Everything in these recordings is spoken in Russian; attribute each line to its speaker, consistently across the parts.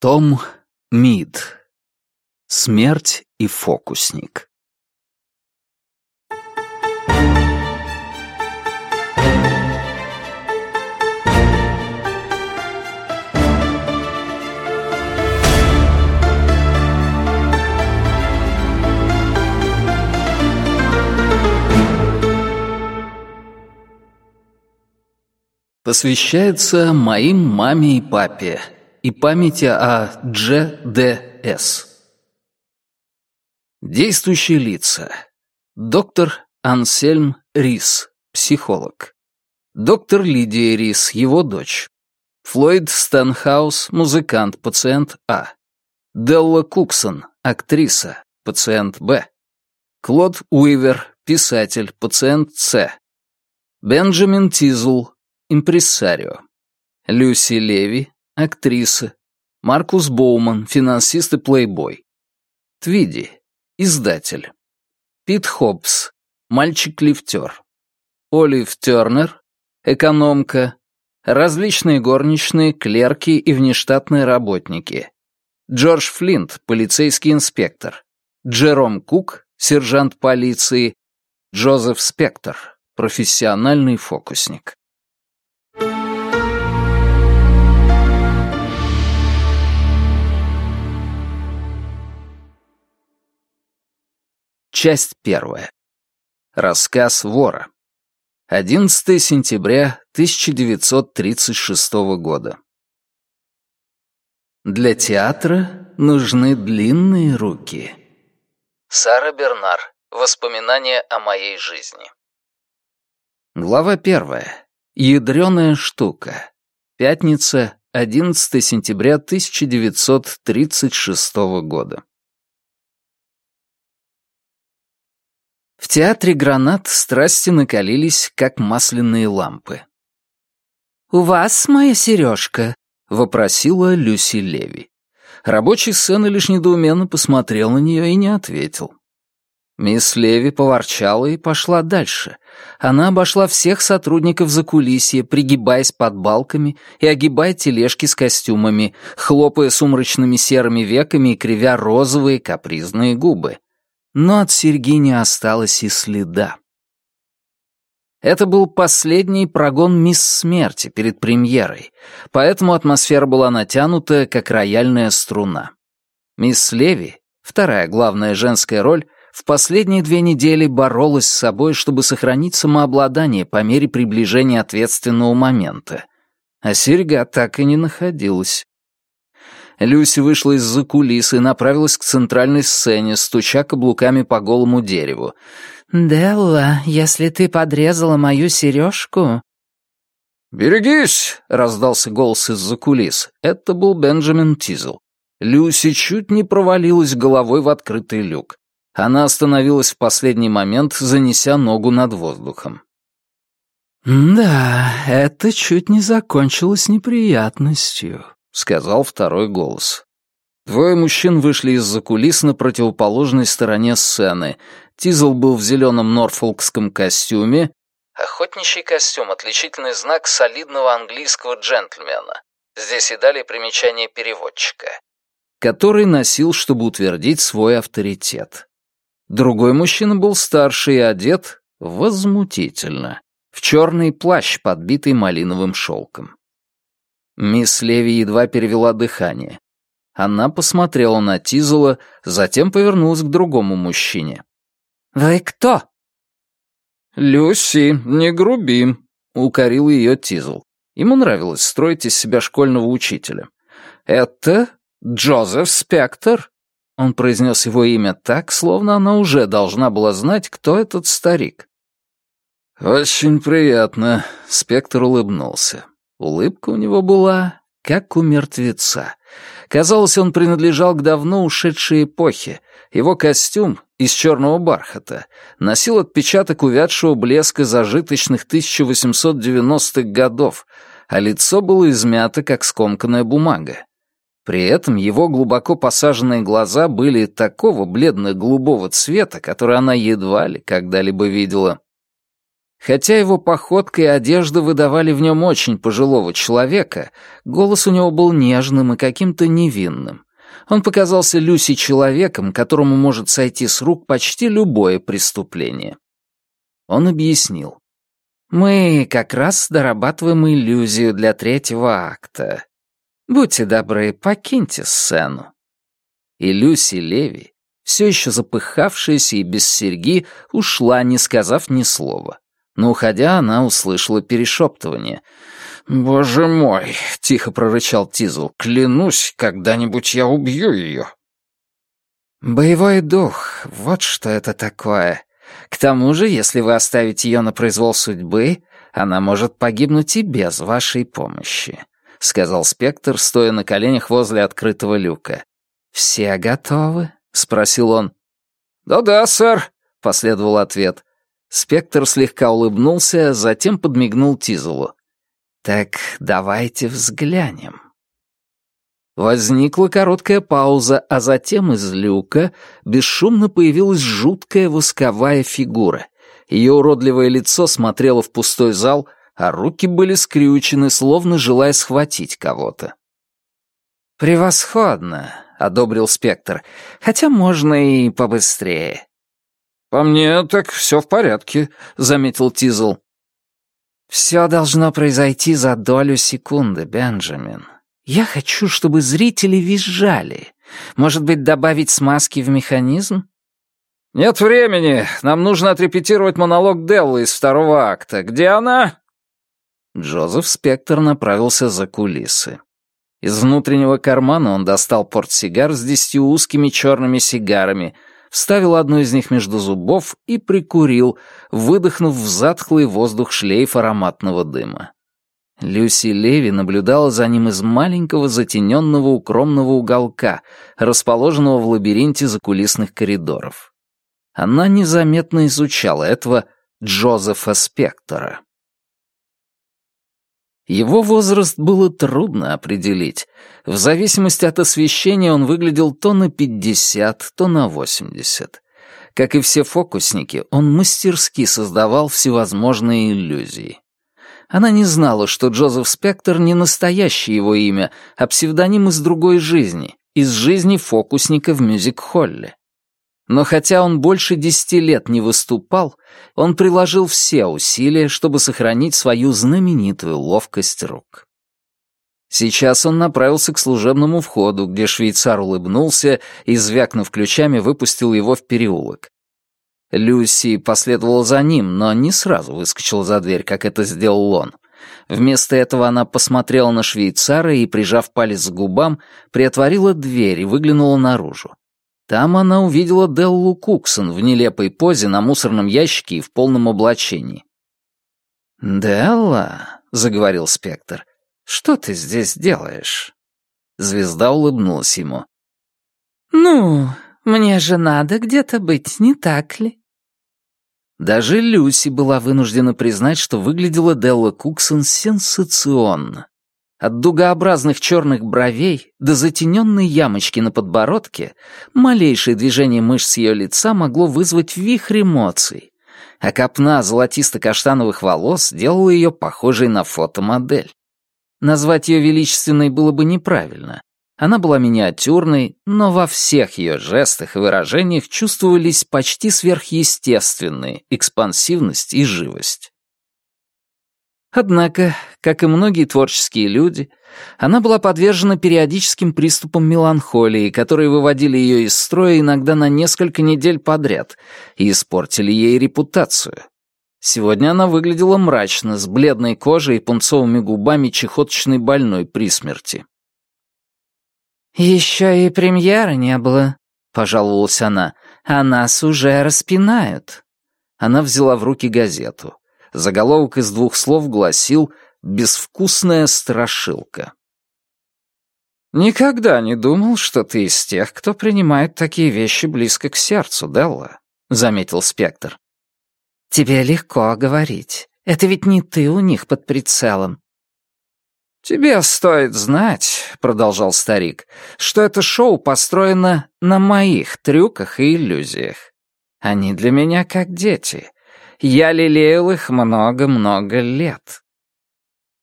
Speaker 1: Том Мид. Смерть и фокусник. Посвящается моим маме и папе и памяти о Дж. Д. С. Действующие лица. Доктор Ансельм Рис, психолог. Доктор Лидия Рис, его дочь. Флойд Стэнхаус, музыкант, пациент А. Делла Куксон, актриса, пациент Б. Клод Уивер, писатель, пациент С. Бенджамин Тизл, импрессарио. Люси Леви, актриса. Маркус Боуман, финансист и плейбой. Твиди, издатель. Пит Хоббс, мальчик-лифтер. Олив Тернер, экономка. Различные горничные, клерки и внештатные работники. Джордж Флинт, полицейский инспектор. Джером Кук, сержант полиции. Джозеф Спектор, профессиональный фокусник. Часть первая. Рассказ вора. 11 сентября 1936 года. Для театра нужны длинные руки. Сара Бернар. Воспоминания о моей жизни. Глава первая. Ядреная штука. Пятница, 11 сентября 1936 года. В театре «Гранат» страсти накалились, как масляные лампы. «У вас моя сережка?» — вопросила Люси Леви. Рабочий сцены лишь недоуменно посмотрел на нее и не ответил. Мисс Леви поворчала и пошла дальше. Она обошла всех сотрудников за кулисье, пригибаясь под балками и огибая тележки с костюмами, хлопая сумрачными серыми веками и кривя розовые капризные губы но от серьги не осталось и следа. Это был последний прогон «Мисс Смерти» перед премьерой, поэтому атмосфера была натянута, как рояльная струна. Мисс Леви, вторая главная женская роль, в последние две недели боролась с собой, чтобы сохранить самообладание по мере приближения ответственного момента. А серьга так и не находилась. Люси вышла из-за кулис и направилась к центральной сцене, стуча каблуками по голому дереву. «Делла, если ты подрезала мою сережку...»
Speaker 2: «Берегись!» — раздался голос из-за кулис. Это был Бенджамин Тизл. Люси чуть не провалилась головой в открытый люк. Она остановилась в последний момент, занеся ногу над воздухом.
Speaker 1: «Да, это чуть не закончилось неприятностью», —
Speaker 2: сказал второй голос. Двое мужчин вышли из-за кулис на противоположной стороне сцены. Тизл был в зеленом норфолкском костюме. Охотничий костюм — отличительный знак солидного английского джентльмена. Здесь и далее примечание переводчика. Который носил, чтобы утвердить свой авторитет. Другой мужчина был старше и одет возмутительно. В черный плащ, подбитый малиновым шелком. Мисс Леви едва перевела дыхание. Она посмотрела на Тизела, затем повернулась к другому мужчине.
Speaker 1: «Вы кто?»
Speaker 2: «Люси, не груби», — укорил ее Тизл. Ему нравилось строить из себя школьного учителя. «Это Джозеф Спектр?» Он произнес его имя так, словно она уже должна была знать, кто этот старик. «Очень приятно», — Спектр улыбнулся. Улыбка у него была, как у мертвеца. Казалось, он принадлежал к давно ушедшей эпохе. Его костюм из черного бархата носил отпечаток увядшего блеска зажиточных 1890-х годов, а лицо было измято, как скомканная бумага. При этом его глубоко посаженные глаза были такого бледно-голубого цвета, который она едва ли когда-либо видела. Хотя его походка и одежда выдавали в нем очень пожилого человека, голос у него был нежным и каким-то невинным. Он показался Люси человеком, которому может сойти с рук почти любое преступление. Он объяснил. «Мы как раз дорабатываем иллюзию для третьего акта. Будьте добры, покиньте сцену». И Люси Леви, все еще запыхавшаяся и без серьги, ушла, не сказав ни слова но, уходя, она услышала перешептывание. «Боже мой!» — тихо прорычал Тизл. «Клянусь, когда-нибудь я убью ее!» «Боевой дух, вот что это такое. К тому же, если вы оставите ее на произвол судьбы, она может погибнуть и без вашей помощи», — сказал Спектр, стоя на коленях возле открытого люка. «Все готовы?» — спросил он. «Да-да, сэр», — последовал ответ. Спектр слегка улыбнулся, затем подмигнул Тизелу. «Так давайте взглянем». Возникла короткая пауза, а затем из люка бесшумно появилась жуткая восковая фигура. Ее уродливое лицо смотрело в пустой зал, а руки были скрючены, словно желая схватить кого-то. «Превосходно», — одобрил Спектр, — «хотя можно и побыстрее.
Speaker 3: «По мне так все в порядке», — заметил Тизл.
Speaker 2: «Все должно произойти за долю секунды, Бенджамин. Я хочу, чтобы зрители визжали. Может быть, добавить смазки в механизм?»
Speaker 3: «Нет времени. Нам нужно отрепетировать монолог Деллы из второго акта. Где она?»
Speaker 2: Джозеф Спектр направился за кулисы. Из внутреннего кармана он достал портсигар с десятью узкими черными сигарами — вставил одну из них между зубов и прикурил, выдохнув в затхлый воздух шлейф ароматного дыма. Люси Леви наблюдала за ним из маленького затененного укромного уголка, расположенного в лабиринте закулисных коридоров. Она незаметно изучала этого Джозефа Спектора. Его возраст было трудно определить. В зависимости от освещения он выглядел то на 50, то на 80. Как и все фокусники, он мастерски создавал всевозможные иллюзии. Она не знала, что Джозеф Спектр не настоящее его имя, а псевдоним из другой жизни, из жизни фокусника в мюзик-холле. Но хотя он больше десяти лет не выступал, он приложил все усилия, чтобы сохранить свою знаменитую ловкость рук. Сейчас он направился к служебному входу, где швейцар улыбнулся и, звякнув ключами, выпустил его в переулок. Люси последовала за ним, но не сразу выскочила за дверь, как это сделал он. Вместо этого она посмотрела на швейцара и, прижав палец к губам, приотворила дверь и выглянула наружу. Там она увидела Деллу Куксон в нелепой позе на мусорном ящике и в полном облачении. «Делла», — заговорил Спектр, — «что ты здесь делаешь?» Звезда улыбнулась ему.
Speaker 4: «Ну, мне же надо где-то быть, не так ли?»
Speaker 2: Даже Люси была вынуждена признать, что выглядела Делла Куксон сенсационно. От дугообразных черных бровей до затененной ямочки на подбородке малейшее движение мышц ее лица могло вызвать вихрь эмоций, а копна золотисто-каштановых волос делала ее похожей на фотомодель. Назвать ее величественной было бы неправильно. Она была миниатюрной, но во всех ее жестах и выражениях чувствовались почти сверхъестественные экспансивность и живость. Однако, как и многие творческие люди, она была подвержена периодическим приступам меланхолии, которые выводили ее из строя иногда на несколько недель подряд и испортили ей репутацию. Сегодня она выглядела мрачно, с бледной кожей и пунцовыми губами чехоточной больной при смерти.
Speaker 4: «Еще и премьеры не было», — пожаловалась она, — «а нас уже распинают».
Speaker 2: Она взяла в руки газету. Заголовок из двух слов гласил «Безвкусная страшилка». «Никогда не думал, что ты из тех, кто принимает такие вещи близко к сердцу, Делла», — заметил Спектр.
Speaker 4: «Тебе легко говорить. Это ведь не ты у них под прицелом».
Speaker 2: «Тебе стоит знать», — продолжал старик, «что это шоу построено на моих трюках и иллюзиях. Они для меня как дети,
Speaker 1: Я лелеял их много-много лет».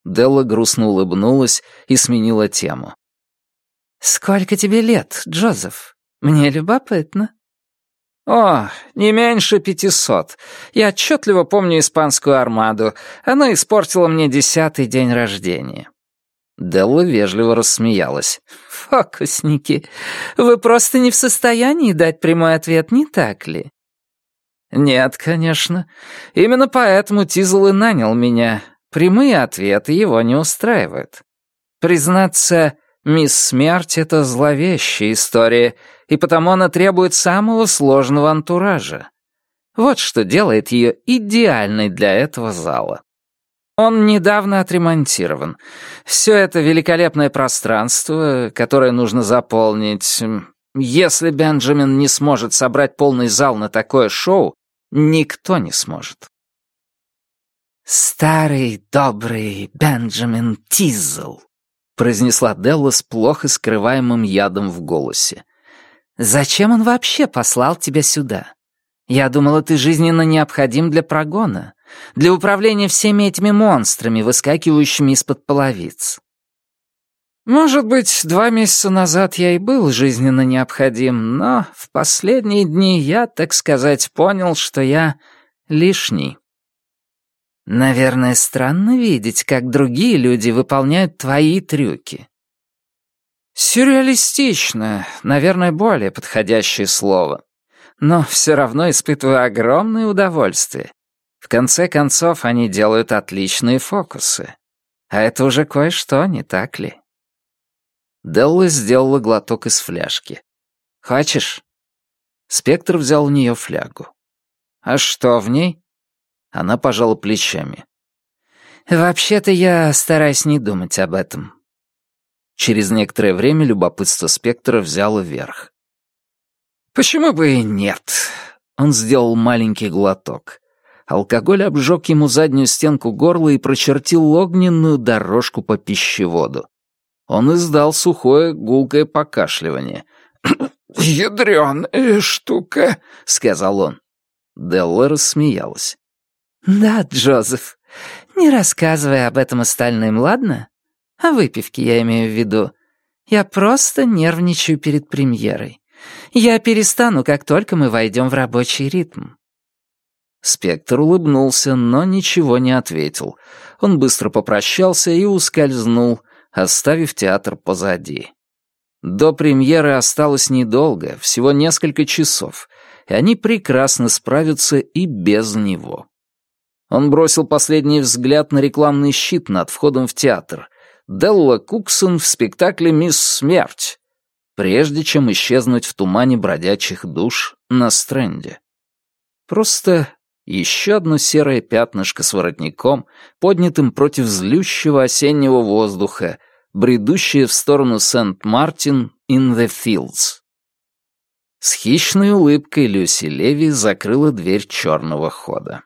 Speaker 2: Делла грустно улыбнулась и сменила тему.
Speaker 1: «Сколько тебе лет, Джозеф? Мне любопытно».
Speaker 3: «О, не меньше пятисот. Я отчетливо помню испанскую армаду. Она испортила мне десятый день рождения».
Speaker 2: Делла вежливо рассмеялась.
Speaker 1: «Фокусники, вы просто не в состоянии дать прямой ответ, не так ли?»
Speaker 3: «Нет, конечно. Именно поэтому Тизл и нанял меня. Прямые ответы его не устраивают. Признаться, мисс Смерть — это зловещая история, и потому она требует самого сложного антуража. Вот что делает ее идеальной для этого зала. Он недавно отремонтирован. Все это великолепное пространство, которое нужно заполнить. Если Бенджамин не сможет собрать полный зал на такое шоу, никто не сможет.
Speaker 1: «Старый добрый Бенджамин Тизл», — произнесла Делла с плохо скрываемым ядом в голосе. «Зачем он вообще послал тебя сюда? Я думала, ты жизненно необходим для прогона, для управления всеми этими монстрами, выскакивающими из-под половиц».
Speaker 3: «Может быть, два месяца назад я и был жизненно необходим, но в последние дни я, так сказать, понял, что я лишний».
Speaker 1: Наверное, странно видеть, как другие люди выполняют твои трюки.
Speaker 3: Сюрреалистично, наверное, более подходящее слово. Но все равно испытываю огромное удовольствие. В конце концов, они делают отличные фокусы. А это уже кое-что, не так ли?
Speaker 2: Делла сделала глоток из фляжки. «Хочешь?» Спектр взял у нее флягу.
Speaker 3: «А что в ней?»
Speaker 2: Она пожала плечами.
Speaker 1: «Вообще-то я стараюсь не думать об этом».
Speaker 2: Через некоторое время любопытство спектра взяло верх.
Speaker 3: «Почему бы и нет?»
Speaker 2: Он сделал маленький глоток. Алкоголь обжег ему заднюю стенку горла и прочертил огненную дорожку по пищеводу. Он издал сухое гулкое покашливание.
Speaker 3: «Ядрёная штука», — сказал он.
Speaker 2: Делла рассмеялась.
Speaker 1: «Да, Джозеф, не рассказывай об этом остальным, ладно? О выпивке я имею в виду. Я просто нервничаю перед премьерой. Я перестану, как только мы войдем в рабочий ритм».
Speaker 2: Спектр улыбнулся, но ничего не ответил. Он быстро попрощался и ускользнул, оставив театр позади. До премьеры осталось недолго, всего несколько часов, и они прекрасно справятся и без него. Он бросил последний взгляд на рекламный щит над входом в театр. Делла Куксон в спектакле «Мисс Смерть», прежде чем исчезнуть в тумане бродячих душ на стренде. Просто еще одно серое пятнышко с воротником, поднятым против злющего осеннего воздуха, бредущее в сторону Сент-Мартин in the Fields. С хищной улыбкой Люси Леви закрыла дверь черного хода.